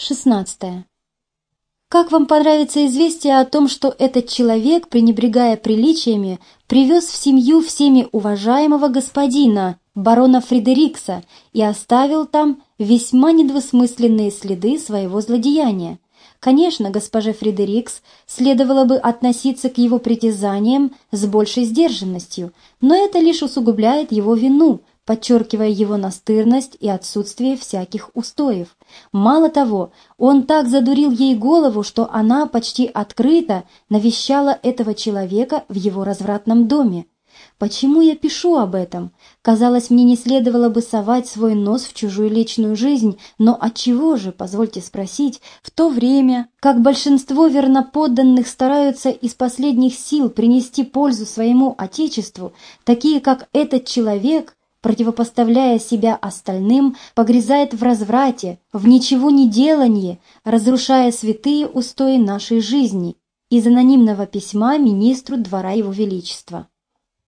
16. Как вам понравится известие о том, что этот человек, пренебрегая приличиями, привез в семью всеми уважаемого господина, барона Фредерикса, и оставил там весьма недвусмысленные следы своего злодеяния? Конечно, госпоже Фредерикс следовало бы относиться к его притязаниям с большей сдержанностью, но это лишь усугубляет его вину, подчеркивая его настырность и отсутствие всяких устоев. Мало того, он так задурил ей голову, что она почти открыто навещала этого человека в его развратном доме. Почему я пишу об этом? Казалось, мне не следовало бы совать свой нос в чужую личную жизнь, но от чего же, позвольте спросить, в то время, как большинство верноподданных стараются из последних сил принести пользу своему отечеству, такие как этот человек противопоставляя себя остальным, погрязает в разврате, в ничего не делании, разрушая святые устои нашей жизни. Из анонимного письма министру двора Его Величества.